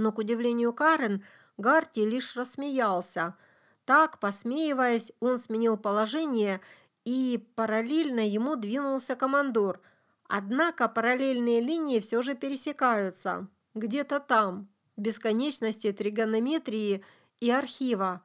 Но, к удивлению Карен, Гарти лишь рассмеялся. Так, посмеиваясь, он сменил положение, и параллельно ему двинулся командор. Однако параллельные линии все же пересекаются. Где-то там, бесконечности тригонометрии и архива.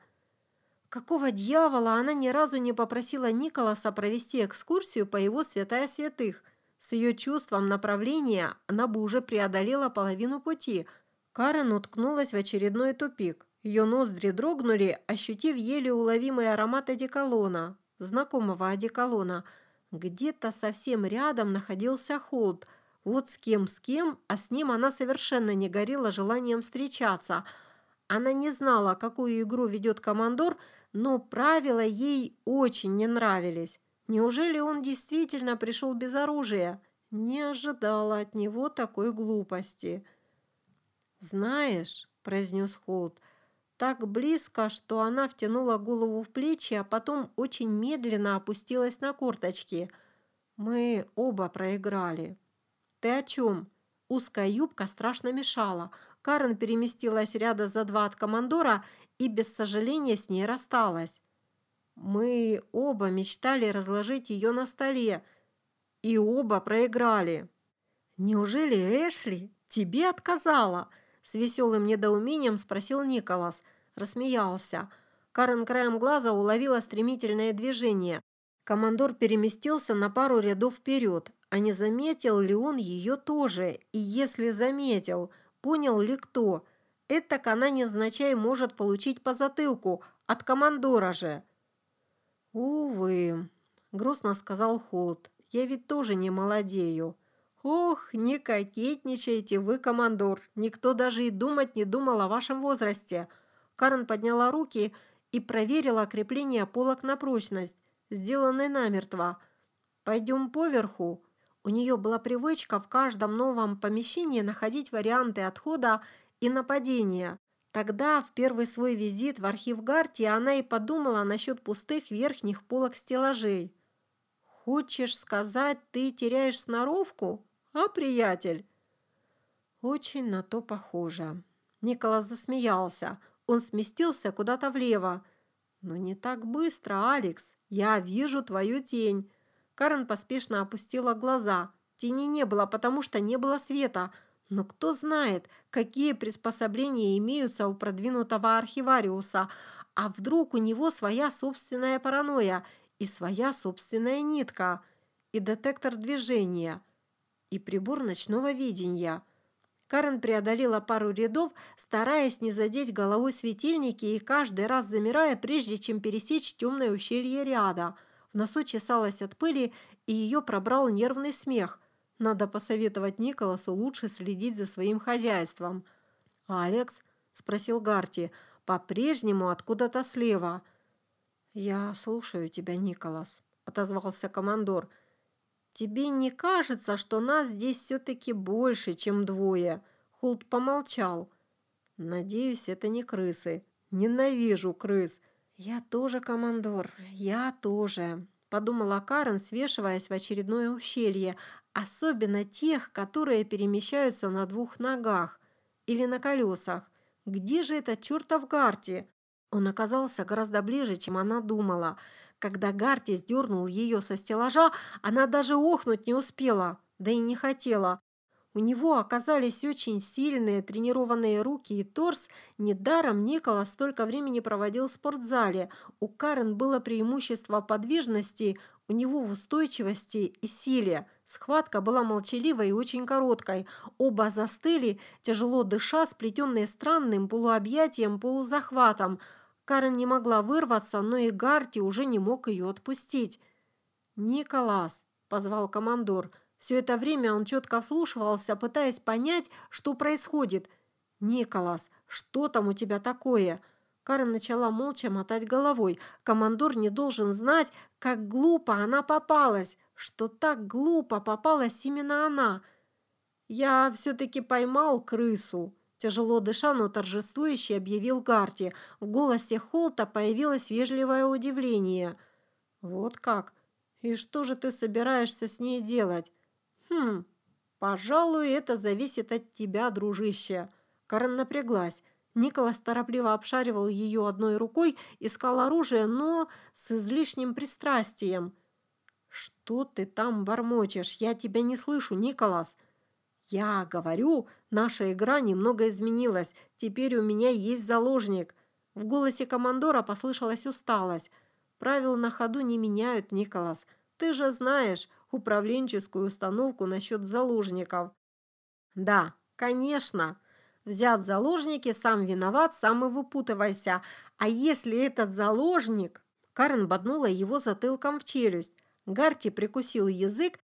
Какого дьявола она ни разу не попросила Николаса провести экскурсию по его святая святых? С ее чувством направления она бы уже преодолела половину пути. Карен уткнулась в очередной тупик. Ее ноздри дрогнули, ощутив еле уловимый аромат одеколона, знакомого одеколона. Где-то совсем рядом находился Холд. Вот с кем, с кем, а с ним она совершенно не горела желанием встречаться. Она не знала, какую игру ведет командор, но правила ей очень не нравились. Неужели он действительно пришел без оружия? Не ожидала от него такой глупости. «Знаешь», – произнес Холт, – так близко, что она втянула голову в плечи, а потом очень медленно опустилась на корточки. «Мы оба проиграли». «Ты о чем?» Узкая юбка страшно мешала. Карен переместилась ряда за два от командора и без сожаления с ней рассталась. Мы оба мечтали разложить ее на столе, и оба проиграли. «Неужели Эшли тебе отказала?» С веселым недоумением спросил Николас. Рассмеялся. Карен краем глаза уловила стремительное движение. Командор переместился на пару рядов вперед. А не заметил ли он ее тоже? И если заметил, понял ли кто – Этак она невзначай может получить по затылку, от командора же. «Увы», – грустно сказал Холт, – «я ведь тоже не молодею». «Ох, не кокетничайте вы, командор, никто даже и думать не думал о вашем возрасте». Карен подняла руки и проверила крепление полок на прочность, сделанной намертво. «Пойдем поверху». У нее была привычка в каждом новом помещении находить варианты отхода и нападения. Тогда, в первый свой визит в архив Гарти, она и подумала насчет пустых верхних полок стеллажей. «Хочешь сказать, ты теряешь сноровку? А, приятель?» «Очень на то похоже». Николас засмеялся. Он сместился куда-то влево. «Но не так быстро, Алекс. Я вижу твою тень». Карен поспешно опустила глаза. Тени не было, потому что не было света – но кто знает, какие приспособления имеются у продвинутого архивариуса, а вдруг у него своя собственная паранойя и своя собственная нитка, и детектор движения, и прибор ночного видения. Карен преодолела пару рядов, стараясь не задеть головой светильники и каждый раз замирая, прежде чем пересечь темное ущелье ряда. В носу чесалась от пыли, и ее пробрал нервный смех. Надо посоветовать Николасу лучше следить за своим хозяйством. «Алекс?» – спросил Гарти. «По-прежнему откуда-то слева». «Я слушаю тебя, Николас», – отозвался командор. «Тебе не кажется, что нас здесь все-таки больше, чем двое?» Хулт помолчал. «Надеюсь, это не крысы. Ненавижу крыс». «Я тоже, командор, я тоже», – подумала Карен, свешиваясь в очередное ущелье, Особенно тех, которые перемещаются на двух ногах или на колесах. Где же этот чертов Гарти? Он оказался гораздо ближе, чем она думала. Когда Гарти сдернул ее со стеллажа, она даже охнуть не успела, да и не хотела. У него оказались очень сильные тренированные руки и торс. Недаром Николас столько времени проводил в спортзале. У Карен было преимущество подвижности, у него в устойчивости и силе. Схватка была молчаливой и очень короткой. Оба застыли, тяжело дыша, сплетенные странным полуобъятием, полузахватом. Карен не могла вырваться, но и Гарти уже не мог ее отпустить. «Николас», – позвал командор. Все это время он четко вслушивался, пытаясь понять, что происходит. «Николас, что там у тебя такое?» Карен начала молча мотать головой. Командор не должен знать, как глупо она попалась что так глупо попалась именно она. Я все-таки поймал крысу. Тяжело дыша, но торжествующе объявил Гарти. В голосе Холта появилось вежливое удивление. «Вот как? И что же ты собираешься с ней делать?» «Хм, пожалуй, это зависит от тебя, дружище». Карен напряглась. Николас торопливо обшаривал ее одной рукой, искал оружие, но с излишним пристрастием. «Что ты там бормочешь? Я тебя не слышу, Николас!» «Я говорю, наша игра немного изменилась. Теперь у меня есть заложник». В голосе командора послышалась усталость. «Правил на ходу не меняют, Николас. Ты же знаешь управленческую установку насчет заложников». «Да, конечно. Взят заложники, сам виноват, сам и выпутывайся. А если этот заложник...» Карен боднула его затылком в челюсть. Гарти прикусил язык,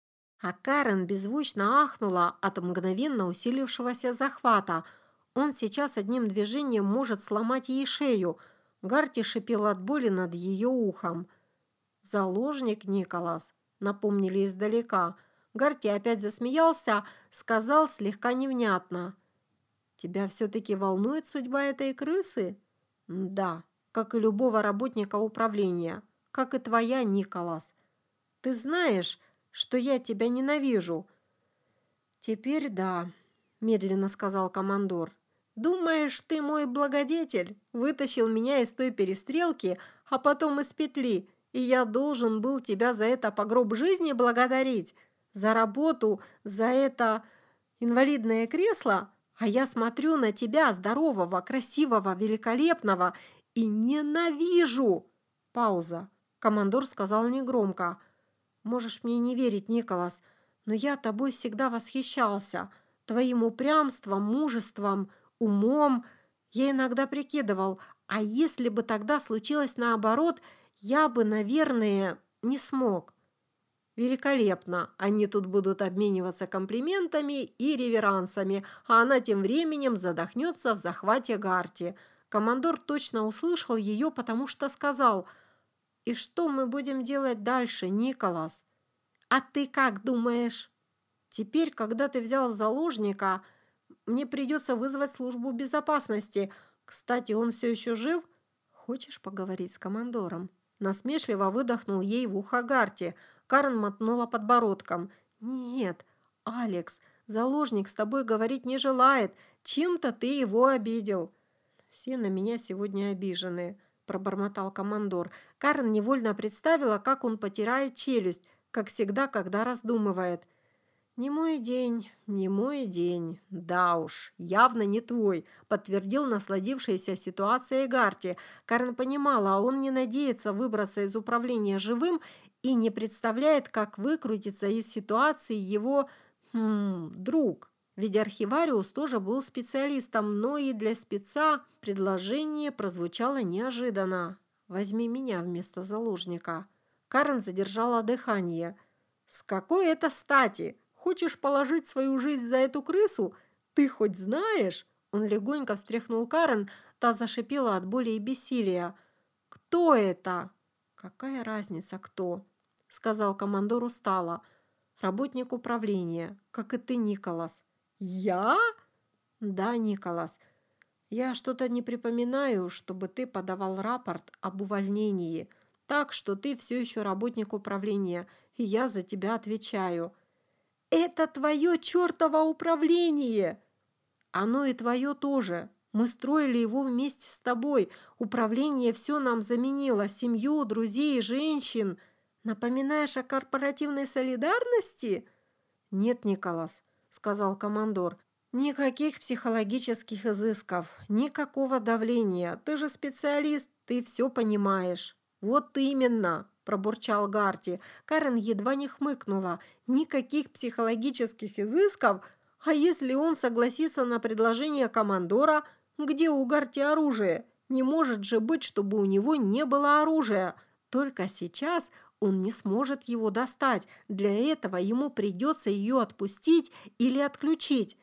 а Карен беззвучно ахнула от мгновенно усилившегося захвата. Он сейчас одним движением может сломать ей шею. Гарти шипел от боли над ее ухом. «Заложник, Николас», — напомнили издалека. Гарти опять засмеялся, сказал слегка невнятно. «Тебя все-таки волнует судьба этой крысы?» «Да, как и любого работника управления, как и твоя, Николас. Ты знаешь, что я тебя ненавижу». «Теперь да», – медленно сказал командор. «Думаешь, ты мой благодетель? Вытащил меня из той перестрелки, а потом из петли, и я должен был тебя за это по гроб жизни благодарить? За работу, за это инвалидное кресло? А я смотрю на тебя, здорового, красивого, великолепного, и ненавижу!» Пауза. Командор сказал негромко. Можешь мне не верить, Николас, но я тобой всегда восхищался. Твоим упрямством, мужеством, умом. Я иногда прикидывал, а если бы тогда случилось наоборот, я бы, наверное, не смог. Великолепно. Они тут будут обмениваться комплиментами и реверансами, а она тем временем задохнется в захвате Гарти. Командор точно услышал ее, потому что сказал – и что мы будем делать дальше, Николас? А ты как думаешь? Теперь, когда ты взял заложника, мне придется вызвать службу безопасности. Кстати, он все еще жив? Хочешь поговорить с командором? Насмешливо выдохнул ей в ухо Гарти. Карен мотнула подбородком. «Нет, Алекс, заложник с тобой говорить не желает. Чем-то ты его обидел». «Все на меня сегодня обижены», – пробормотал командор. Карен невольно представила, как он потирает челюсть, как всегда, когда раздумывает. «Не мой день, не мой день. Да уж, явно не твой», – подтвердил насладившаяся ситуацией Гарти. Карен понимала, а он не надеется выбраться из управления живым и не представляет, как выкрутиться из ситуации его хм, друг. Ведь архивариус тоже был специалистом, но и для спеца предложение прозвучало неожиданно. Возьми меня вместо заложника». Карен задержала дыхание. «С какой это стати? Хочешь положить свою жизнь за эту крысу? Ты хоть знаешь?» Он легонько встряхнул Карен, та зашипела от боли и бессилия. «Кто это?» «Какая разница, кто?» — сказал командор устало. «Работник управления, как и ты, Николас». «Я?» «Да, Николас. Я что-то не припоминаю, чтобы ты подавал рапорт об увольнении, так что ты все еще работник управления, и я за тебя отвечаю. Это твое чертово управление! Оно и твое тоже. Мы строили его вместе с тобой. Управление все нам заменило. Семью, друзей, женщин. Напоминаешь о корпоративной солидарности? Нет, Николас, сказал командор. Никаких психологических изысков, никакого давления. Ты же специалист, ты все понимаешь. Вот именно, пробурчал Гарти. Карен едва не хмыкнула. Никаких психологических изысков? А если он согласится на предложение командора, где у Гарти оружие? Не может же быть, чтобы у него не было оружия. Только сейчас он не сможет его достать. Для этого ему придется ее отпустить или отключить.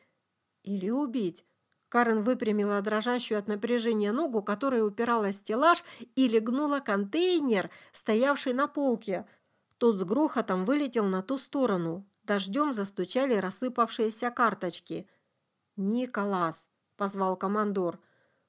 Или убить. Карен выпрямила дрожащую от напряжения ногу, которая упиралась в стеллаж, и легнула контейнер, стоявший на полке. Тот с грохотом вылетел на ту сторону. Дождем застучали рассыпавшиеся карточки. «Николас!» – позвал командор.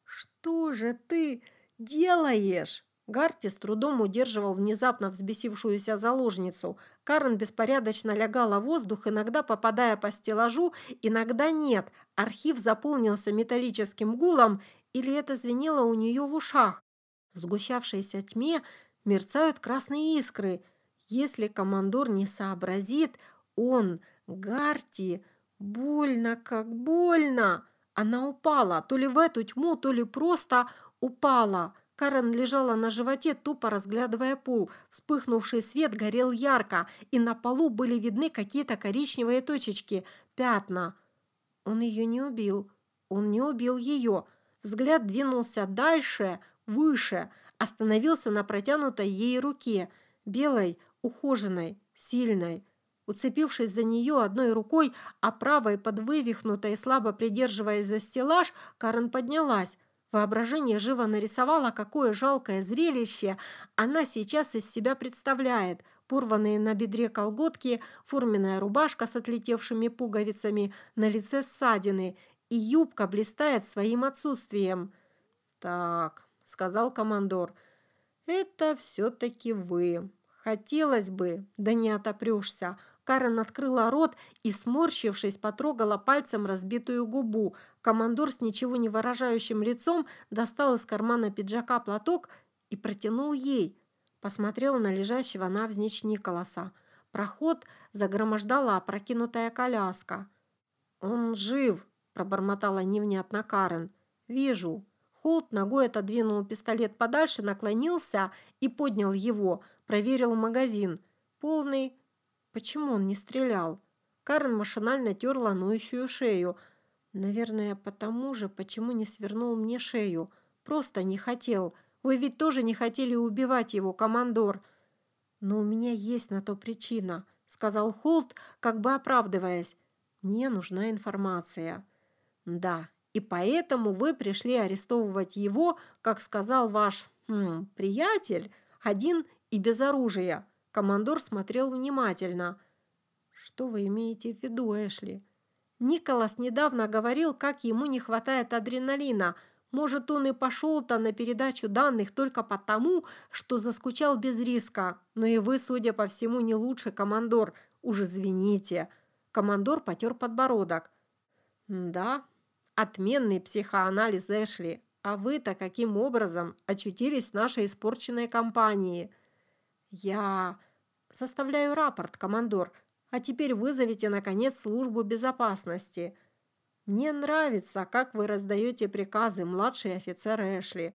«Что же ты делаешь?» Гарти с трудом удерживал внезапно взбесившуюся заложницу. Карен беспорядочно лягала в воздух, иногда попадая по стеллажу, иногда нет. Архив заполнился металлическим гулом, или это звенело у нее в ушах. В сгущавшейся тьме мерцают красные искры. Если командор не сообразит, он, Гарти, больно, как больно. Она упала, то ли в эту тьму, то ли просто упала. Карен лежала на животе, тупо разглядывая пол. Вспыхнувший свет горел ярко, и на полу были видны какие-то коричневые точечки, пятна. Он ее не убил. Он не убил ее. Взгляд двинулся дальше, выше, остановился на протянутой ей руке, белой, ухоженной, сильной. Уцепившись за нее одной рукой, а правой под вывихнутой, слабо придерживаясь за стеллаж, Карен поднялась. Воображение живо нарисовало, какое жалкое зрелище она сейчас из себя представляет. Порванные на бедре колготки, форменная рубашка с отлетевшими пуговицами, на лице ссадины, и юбка блистает своим отсутствием. «Так», — сказал командор, — «это все-таки вы. Хотелось бы, да не отопрешься. Карен открыла рот и, сморщившись, потрогала пальцем разбитую губу. Командор с ничего не выражающим лицом достал из кармана пиджака платок и протянул ей. Посмотрел на лежащего навзничь Николаса. Проход загромождала опрокинутая коляска. «Он жив!» – пробормотала невнятно Карен. «Вижу». Холт ногой отодвинул пистолет подальше, наклонился и поднял его, проверил магазин. Полный Почему он не стрелял? Карен машинально терла ноющую шею. Наверное, потому же, почему не свернул мне шею. Просто не хотел. Вы ведь тоже не хотели убивать его, командор. Но у меня есть на то причина, сказал Холт, как бы оправдываясь. Мне нужна информация. Да, и поэтому вы пришли арестовывать его, как сказал ваш хм, приятель, один и без оружия. Командор смотрел внимательно. «Что вы имеете в виду, Эшли?» Николас недавно говорил, как ему не хватает адреналина. Может, он и пошел-то на передачу данных только потому, что заскучал без риска. Но и вы, судя по всему, не лучше, командор. Уж извините. Командор потер подбородок. Да, отменный психоанализ Эшли. А вы-то каким образом очутились в нашей испорченной компании? Я... Составляю рапорт, командор. А теперь вызовите, наконец, службу безопасности. Мне нравится, как вы раздаете приказы, младший офицер Эшли.